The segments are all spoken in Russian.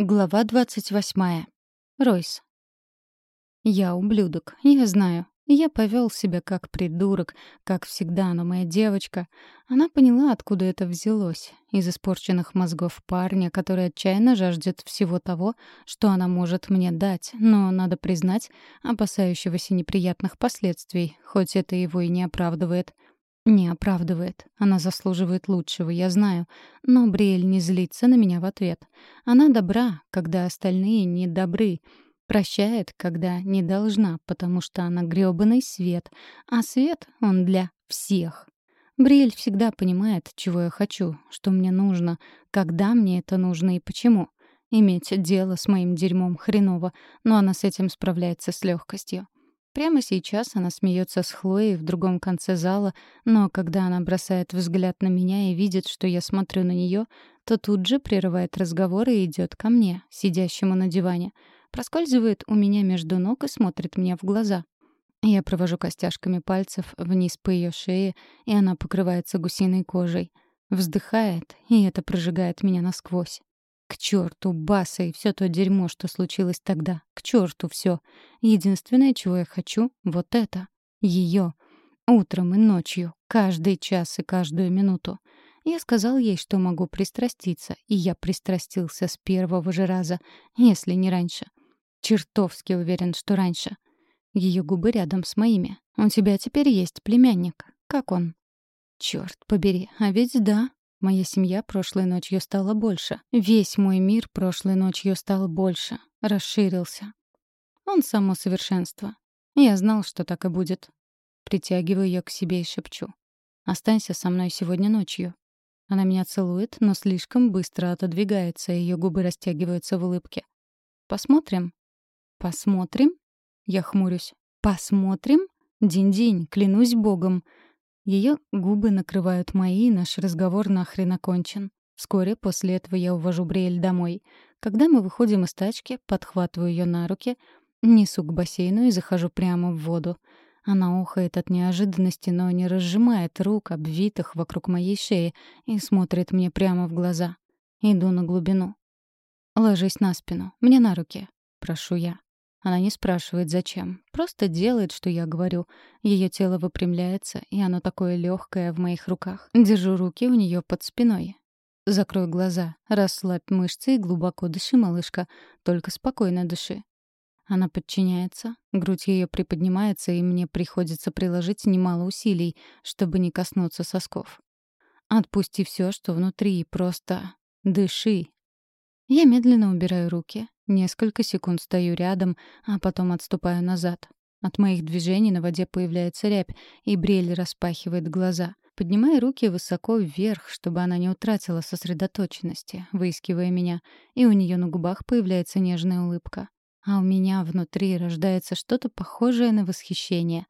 Глава двадцать восьмая. Ройс. Я ублюдок, я знаю. Я повел себя как придурок, как всегда, но моя девочка... Она поняла, откуда это взялось. Из испорченных мозгов парня, который отчаянно жаждет всего того, что она может мне дать, но, надо признать, опасающегося неприятных последствий, хоть это его и не оправдывает. Не оправдывает. Она заслуживает лучшего, я знаю. Но Бриэль не злится на меня в ответ. Она добра, когда остальные не добры. Прощает, когда не должна, потому что она грёбаный свет. А свет, он для всех. Бриэль всегда понимает, чего я хочу, что мне нужно, когда мне это нужно и почему. Иметь дело с моим дерьмом хреново, но она с этим справляется с легкостью. Прямо сейчас она смеется с Хлоей в другом конце зала, но когда она бросает взгляд на меня и видит, что я смотрю на нее, то тут же прерывает разговор и идет ко мне, сидящему на диване. Проскальзывает у меня между ног и смотрит мне в глаза. Я провожу костяшками пальцев вниз по ее шее, и она покрывается гусиной кожей. Вздыхает, и это прожигает меня насквозь. К черту Баса и все то дерьмо, что случилось тогда. К черту все. Единственное, чего я хочу, вот это. Ее. Утром и ночью. Каждый час и каждую минуту. Я сказал ей, что могу пристраститься, и я пристрастился с первого же раза, если не раньше. Чертовски уверен, что раньше. Ее губы рядом с моими. «У тебя теперь есть племянник. Как он?» Черт побери, а ведь да, Моя семья прошлой ночью стала больше. Весь мой мир прошлой ночью стал больше. Расширился. Он само совершенство. Я знал, что так и будет. Притягиваю ее к себе и шепчу. «Останься со мной сегодня ночью». Она меня целует, но слишком быстро отодвигается, и ее губы растягиваются в улыбке. «Посмотрим?» «Посмотрим?» Я хмурюсь. «Посмотрим?» «Динь-динь, клянусь богом». Ее губы накрывают мои, и наш разговор нахрен окончен. Вскоре после этого я увожу Бриэль домой. Когда мы выходим из тачки, подхватываю ее на руки, несу к бассейну и захожу прямо в воду. Она охает от неожиданности, но не разжимает рук, обвитых вокруг моей шеи, и смотрит мне прямо в глаза. Иду на глубину. «Ложись на спину, мне на руки», — прошу я. Она не спрашивает, зачем. Просто делает, что я говорю. Ее тело выпрямляется, и оно такое легкое в моих руках. Держу руки у нее под спиной. Закрой глаза, расслабь мышцы и глубоко дыши, малышка. Только спокойно дыши. Она подчиняется, грудь ее приподнимается, и мне приходится приложить немало усилий, чтобы не коснуться сосков. Отпусти все, что внутри, просто дыши. Я медленно убираю руки, Несколько секунд стою рядом, а потом отступаю назад. От моих движений на воде появляется рябь, и Брель распахивает глаза. Поднимая руки высоко вверх, чтобы она не утратила сосредоточенности, выискивая меня, и у нее на губах появляется нежная улыбка. А у меня внутри рождается что-то похожее на восхищение.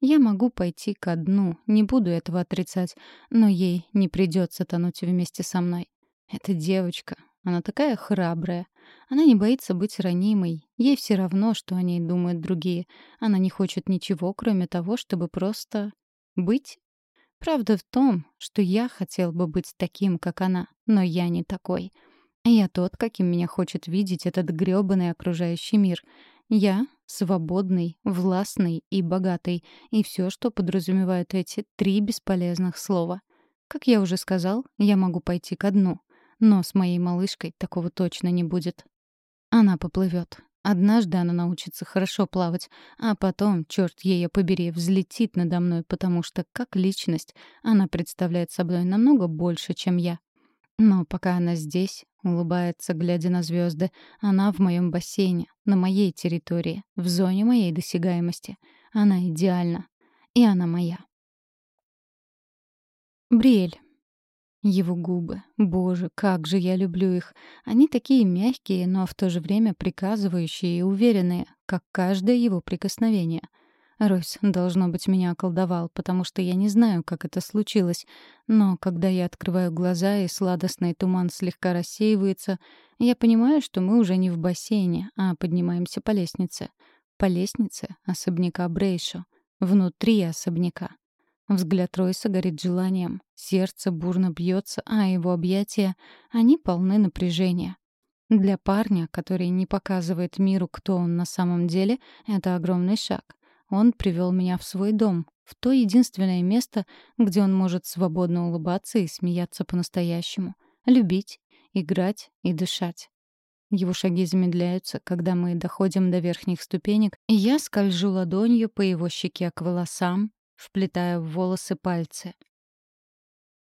Я могу пойти ко дну, не буду этого отрицать, но ей не придется тонуть вместе со мной. Эта девочка, она такая храбрая. Она не боится быть ранимой. Ей все равно, что о ней думают другие. Она не хочет ничего, кроме того, чтобы просто быть. Правда в том, что я хотел бы быть таким, как она, но я не такой. Я тот, каким меня хочет видеть этот грёбаный окружающий мир. Я свободный, властный и богатый, и все, что подразумевают эти три бесполезных слова. Как я уже сказал, я могу пойти ко дну — но с моей малышкой такого точно не будет. Она поплывет. Однажды она научится хорошо плавать, а потом, черт ее побери, взлетит надо мной, потому что, как личность, она представляет собой намного больше, чем я. Но пока она здесь, улыбается, глядя на звезды, она в моем бассейне, на моей территории, в зоне моей досягаемости. Она идеальна. И она моя. Бриэль. Его губы. Боже, как же я люблю их. Они такие мягкие, но в то же время приказывающие и уверенные, как каждое его прикосновение. Ройс, должно быть, меня околдовал, потому что я не знаю, как это случилось. Но когда я открываю глаза и сладостный туман слегка рассеивается, я понимаю, что мы уже не в бассейне, а поднимаемся по лестнице. По лестнице особняка Брейшо. Внутри особняка. Взгляд Ройса горит желанием. Сердце бурно бьется, а его объятия, они полны напряжения. Для парня, который не показывает миру, кто он на самом деле, это огромный шаг. Он привел меня в свой дом, в то единственное место, где он может свободно улыбаться и смеяться по-настоящему, любить, играть и дышать. Его шаги замедляются, когда мы доходим до верхних ступенек, и я скольжу ладонью по его щеке к волосам, вплетая в волосы пальцы.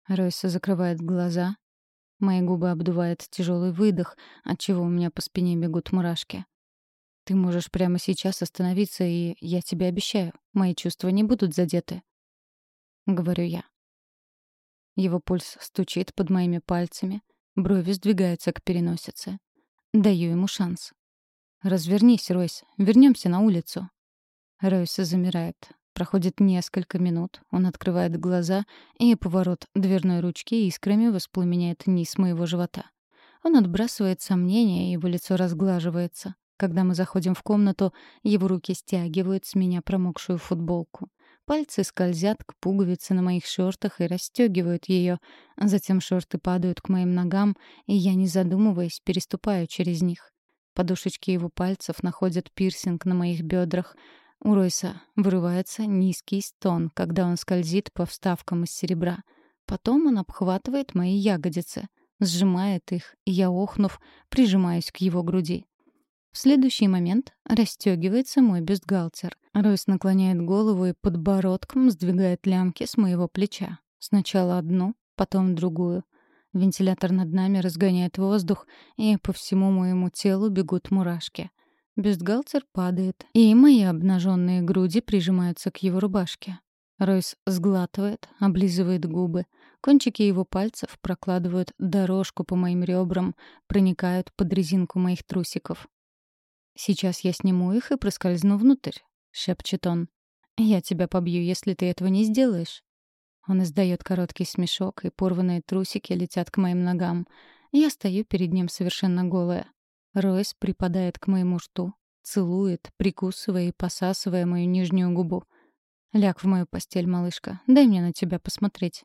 Ройса закрывает глаза. Мои губы обдувает тяжелый выдох, от чего у меня по спине бегут мурашки. Ты можешь прямо сейчас остановиться, и я тебе обещаю, мои чувства не будут задеты. Говорю я. Его пульс стучит под моими пальцами, брови сдвигаются к переносице. Даю ему шанс. «Развернись, Ройс, вернемся на улицу». Ройс замирает. Проходит несколько минут, он открывает глаза, и поворот дверной ручки искрами воспламеняет низ моего живота. Он отбрасывает сомнения, и его лицо разглаживается. Когда мы заходим в комнату, его руки стягивают с меня промокшую футболку. Пальцы скользят к пуговице на моих шортах и расстегивают ее. Затем шорты падают к моим ногам, и я, не задумываясь, переступаю через них. Подушечки его пальцев находят пирсинг на моих бедрах. У Ройса вырывается низкий стон, когда он скользит по вставкам из серебра. Потом он обхватывает мои ягодицы, сжимает их, и я, охнув, прижимаюсь к его груди. В следующий момент расстегивается мой бюстгальтер. Ройс наклоняет голову и подбородком сдвигает лямки с моего плеча. Сначала одну, потом другую. Вентилятор над нами разгоняет воздух, и по всему моему телу бегут мурашки. Бюстгальтер падает, и мои обнаженные груди прижимаются к его рубашке. Ройс сглатывает, облизывает губы. Кончики его пальцев прокладывают дорожку по моим ребрам, проникают под резинку моих трусиков. «Сейчас я сниму их и проскользну внутрь», — шепчет он. «Я тебя побью, если ты этого не сделаешь». Он издает короткий смешок, и порванные трусики летят к моим ногам. Я стою перед ним совершенно голая. Ройс припадает к моему рту, целует, прикусывая и посасывая мою нижнюю губу. «Ляг в мою постель, малышка. Дай мне на тебя посмотреть».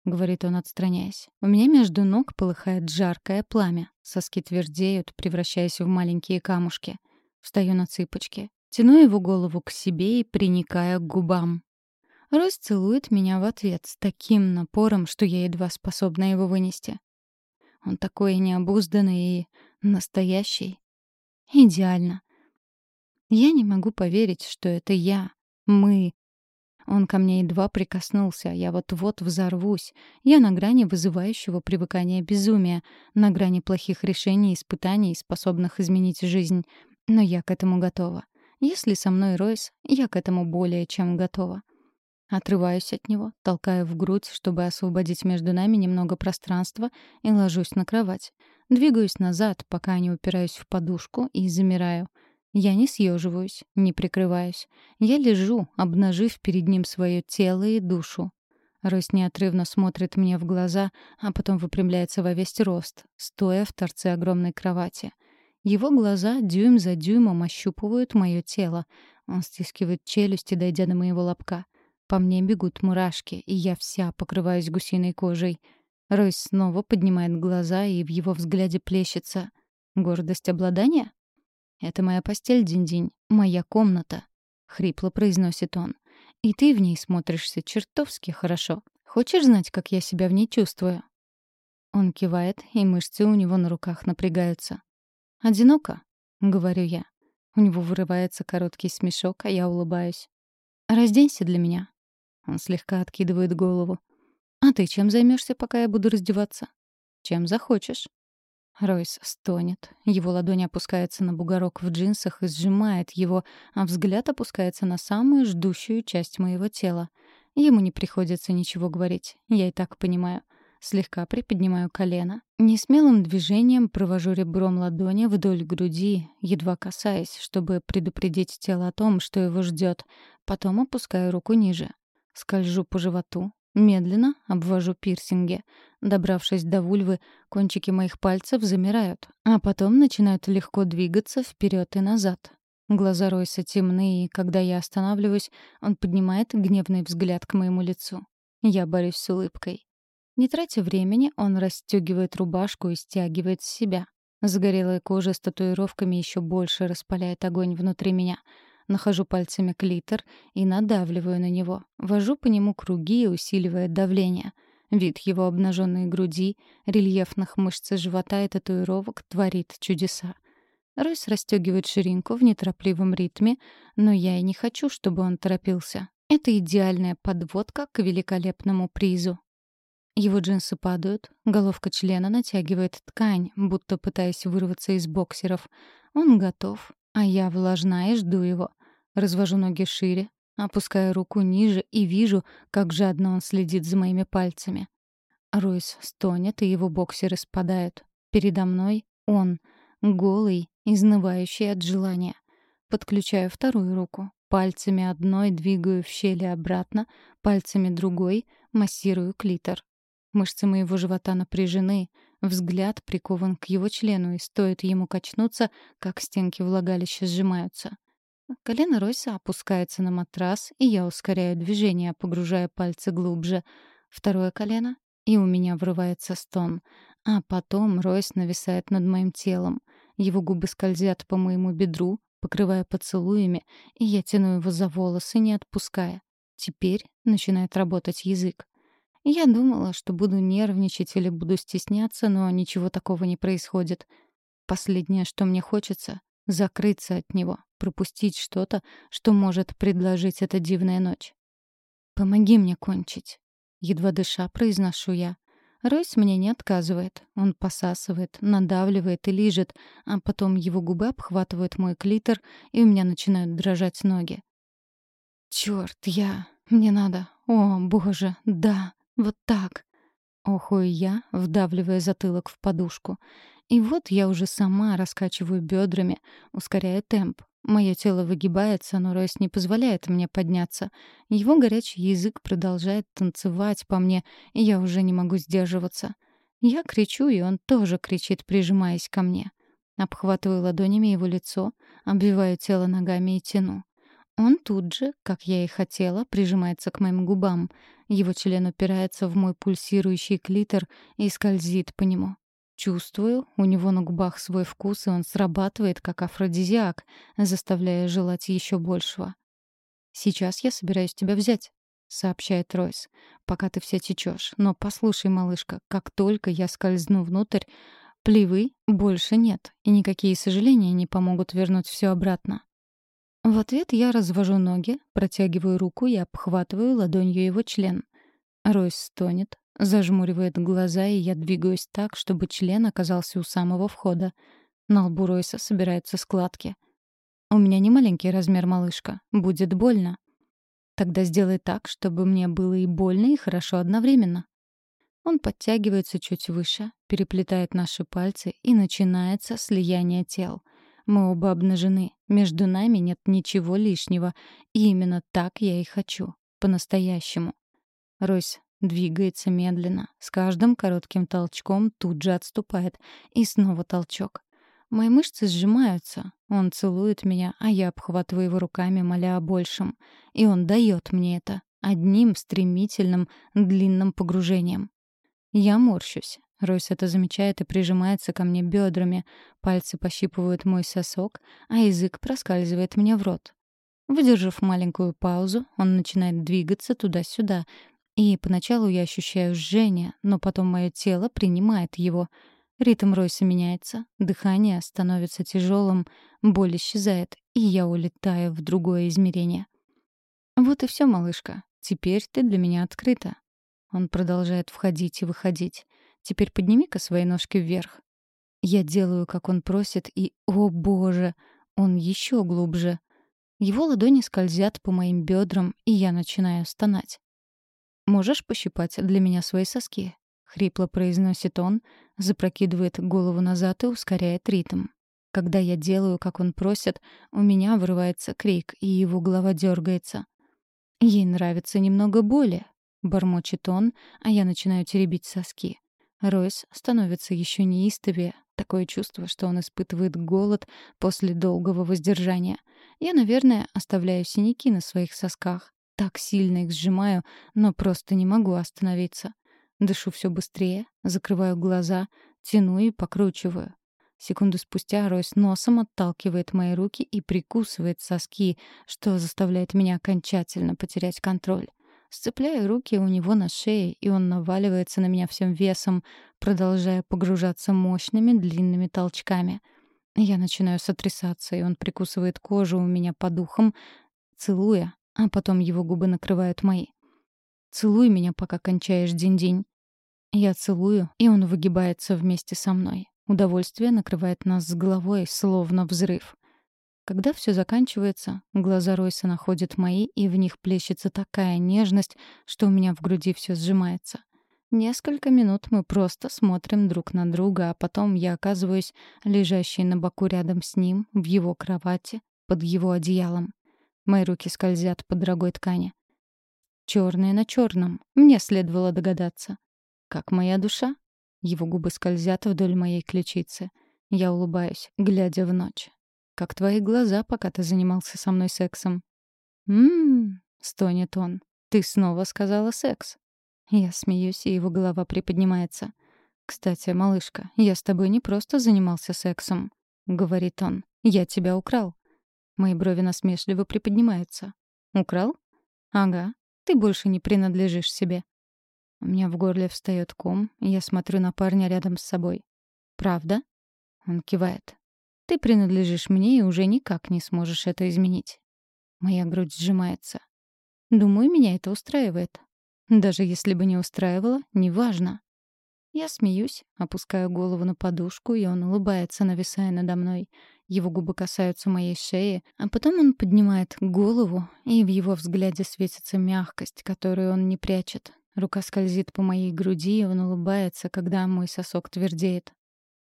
— говорит он, отстраняясь. У меня между ног полыхает жаркое пламя. Соски твердеют, превращаясь в маленькие камушки. Встаю на цыпочки, тяну его голову к себе и приникая к губам. Ройс целует меня в ответ с таким напором, что я едва способна его вынести. Он такой необузданный и настоящий. Идеально. Я не могу поверить, что это я, мы. Он ко мне едва прикоснулся, а я вот-вот взорвусь. Я на грани вызывающего привыкания безумия, на грани плохих решений и испытаний, способных изменить жизнь. Но я к этому готова. Если со мной Ройс, я к этому более чем готова. Отрываюсь от него, толкаю в грудь, чтобы освободить между нами немного пространства, и ложусь на кровать. Двигаюсь назад, пока не упираюсь в подушку, и замираю. Я не съеживаюсь, не прикрываюсь. Я лежу, обнажив перед ним свое тело и душу. Ройс неотрывно смотрит мне в глаза, а потом выпрямляется во весь рост, стоя в торце огромной кровати — его глаза дюйм за дюймом ощупывают мое тело. Он стискивает челюсти, дойдя до моего лобка. По мне бегут мурашки, и я вся покрываюсь гусиной кожей. Ройс снова поднимает глаза, и в его взгляде плещется гордость обладания. «Это моя постель, Динь-Динь, моя комната», — хрипло произносит он. «И ты в ней смотришься чертовски хорошо. Хочешь знать, как я себя в ней чувствую?» Он кивает, и мышцы у него на руках напрягаются. «Одиноко?» — говорю я. У него вырывается короткий смешок, а я улыбаюсь. «Разденься для меня». Он слегка откидывает голову. «А ты чем займешься, пока я буду раздеваться?» «Чем захочешь». Ройс стонет. Его ладонь опускается на бугорок в джинсах и сжимает его, а взгляд опускается на самую ждущую часть моего тела. Ему не приходится ничего говорить, я и так понимаю — Слегка приподнимаю колено. Несмелым движением провожу ребром ладони вдоль груди, едва касаясь, чтобы предупредить тело о том, что его ждет. Потом опускаю руку ниже. Скольжу по животу. Медленно обвожу пирсинги. Добравшись до вульвы, кончики моих пальцев замирают, а потом начинают легко двигаться вперед и назад. Глаза Ройса темные, и когда я останавливаюсь, он поднимает гневный взгляд к моему лицу. Я борюсь с улыбкой. Не тратя времени, он расстегивает рубашку и стягивает с себя. Загорелая кожа с татуировками еще больше распаляет огонь внутри меня. Нахожу пальцами клитор и надавливаю на него. Вожу по нему круги, усиливая давление. Вид его обнаженной груди, рельефных мышц живота и татуировок творит чудеса. Ройс расстегивает ширинку в неторопливом ритме, но я и не хочу, чтобы он торопился. Это идеальная подводка к великолепному призу. Его джинсы падают, головка члена натягивает ткань, будто пытаясь вырваться из боксеров. Он готов, а я влажна и жду его. Развожу ноги шире, опускаю руку ниже и вижу, как жадно он следит за моими пальцами. Ройс стонет, и его боксеры спадают. Передо мной он, голый, изнывающий от желания. Подключаю вторую руку. Пальцами одной двигаю в щели обратно, пальцами другой массирую клитор. Мышцы моего живота напряжены, взгляд прикован к его члену, и стоит ему качнуться, как стенки влагалища сжимаются. Колено Ройса опускается на матрас, и я ускоряю движение, погружая пальцы глубже. Второе колено, и у меня врывается стон. А потом Ройс нависает над моим телом. Его губы скользят по моему бедру, покрывая поцелуями, и я тяну его за волосы, не отпуская. Теперь начинает работать язык. Я думала, что буду нервничать или буду стесняться, но ничего такого не происходит. Последнее, что мне хочется — закрыться от него, пропустить что-то, что может предложить эта дивная ночь. «Помоги мне кончить», — едва дыша произношу я. Ройс мне не отказывает. Он посасывает, надавливает и лижет, а потом его губы обхватывают мой клитор, и у меня начинают дрожать ноги. «Чёрт, я... Мне надо... О, боже, да, вот так!» Охую я, вдавливая затылок в подушку. И вот я уже сама раскачиваю бедрами, ускоряя темп. Мое тело выгибается, но Ройс не позволяет мне подняться. Его горячий язык продолжает танцевать по мне, и я уже не могу сдерживаться. Я кричу, и он тоже кричит, прижимаясь ко мне. Обхватываю ладонями его лицо, обвиваю тело ногами и тяну. Он тут же, как я и хотела, прижимается к моим губам. Его член упирается в мой пульсирующий клитор и скользит по нему. Чувствую, у него на губах свой вкус, и он срабатывает как афродизиак, заставляя желать еще большего. «Сейчас я собираюсь тебя взять», — сообщает Ройс, «пока ты вся течешь. Но послушай, малышка, как только я скользну внутрь, плевы больше нет, и никакие сожаления не помогут вернуть все обратно». В ответ я развожу ноги, протягиваю руку и обхватываю ладонью его член. Ройс стонет, Зажмуривает глаза, и я двигаюсь так, чтобы член оказался у самого входа. На лбу Ройса собираются складки. «У меня не маленький размер, малышка. Будет больно». «Тогда сделай так, чтобы мне было и больно, и хорошо одновременно». Он подтягивается чуть выше, переплетает наши пальцы, и начинается слияние тел. Мы оба обнажены, между нами нет ничего лишнего, и именно так я и хочу, по-настоящему. Ройс, Двигается медленно, с каждым коротким толчком тут же отступает. И снова толчок. Мои мышцы сжимаются. Он целует меня, а я обхватываю его руками, моля о большем. И он дает мне это одним стремительным, длинным погружением. Я морщусь. Ройс это замечает и прижимается ко мне бедрами. Пальцы пощипывают мой сосок, а язык проскальзывает мне в рот. Выдержав маленькую паузу, он начинает двигаться туда-сюда, и поначалу я ощущаю жжение, но потом мое тело принимает его. Ритм Ройса меняется, дыхание становится тяжелым, боль исчезает, и я улетаю в другое измерение. «Вот и все, малышка. Теперь ты для меня открыта». Он продолжает входить и выходить. «Теперь подними-ка свои ножки вверх». Я делаю, как он просит, и, о боже, он еще глубже. Его ладони скользят по моим бедрам, и я начинаю стонать. «Можешь пощипать для меня свои соски?» — хрипло произносит он, запрокидывает голову назад и ускоряет ритм. Когда я делаю, как он просит, у меня вырывается крик, и его голова дергается. «Ей нравится немного боли», — бормочет он, а я начинаю теребить соски. Ройс становится еще неистовее. Такое чувство, что он испытывает голод после долгого воздержания. Я, наверное, оставляю синяки на своих сосках. Так сильно их сжимаю, но просто не могу остановиться. Дышу все быстрее, закрываю глаза, тяну и покручиваю. Секунду спустя Ройс носом отталкивает мои руки и прикусывает соски, что заставляет меня окончательно потерять контроль. Сцепляю руки у него на шее, и он наваливается на меня всем весом, продолжая погружаться мощными длинными толчками. Я начинаю сотрясаться, и он прикусывает кожу у меня по духам, целуя, а потом его губы накрывают мои. «Целуй меня, пока кончаешь день-день». Я целую, и он выгибается вместе со мной. Удовольствие накрывает нас с головой, словно взрыв. Когда все заканчивается, глаза Ройса находят мои, и в них плещется такая нежность, что у меня в груди все сжимается. Несколько минут мы просто смотрим друг на друга, а потом я оказываюсь лежащей на боку рядом с ним, в его кровати, под его одеялом. Мои руки скользят по дорогой ткани. Черное на черном. Мне следовало догадаться. Как моя душа? Его губы скользят вдоль моей ключицы. Я улыбаюсь, глядя в ночь как твои глаза, пока ты занимался со мной сексом». «М-м-м», стонет он. «Ты снова сказала секс». Я смеюсь, и его голова приподнимается. «Кстати, малышка, я с тобой не просто занимался сексом», — говорит он. «Я тебя украл». Мои брови насмешливо приподнимаются. «Украл?» «Ага. Ты больше не принадлежишь себе». У меня в горле встает ком, и я смотрю на парня рядом с собой. «Правда?» Он кивает. Ты принадлежишь мне и уже никак не сможешь это изменить. Моя грудь сжимается. Думаю, меня это устраивает. Даже если бы не устраивало, неважно. Я смеюсь, опускаю голову на подушку, и он улыбается, нависая надо мной. Его губы касаются моей шеи, а потом он поднимает голову, и в его взгляде светится мягкость, которую он не прячет. Рука скользит по моей груди, и он улыбается, когда мой сосок твердеет.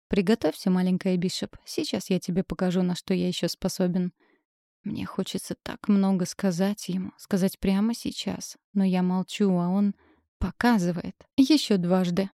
Приготовься, маленькая Бишоп. Сейчас я тебе покажу, на что я еще способен. Мне хочется так много сказать ему, сказать прямо сейчас. Но я молчу, а он показывает. Еще дважды.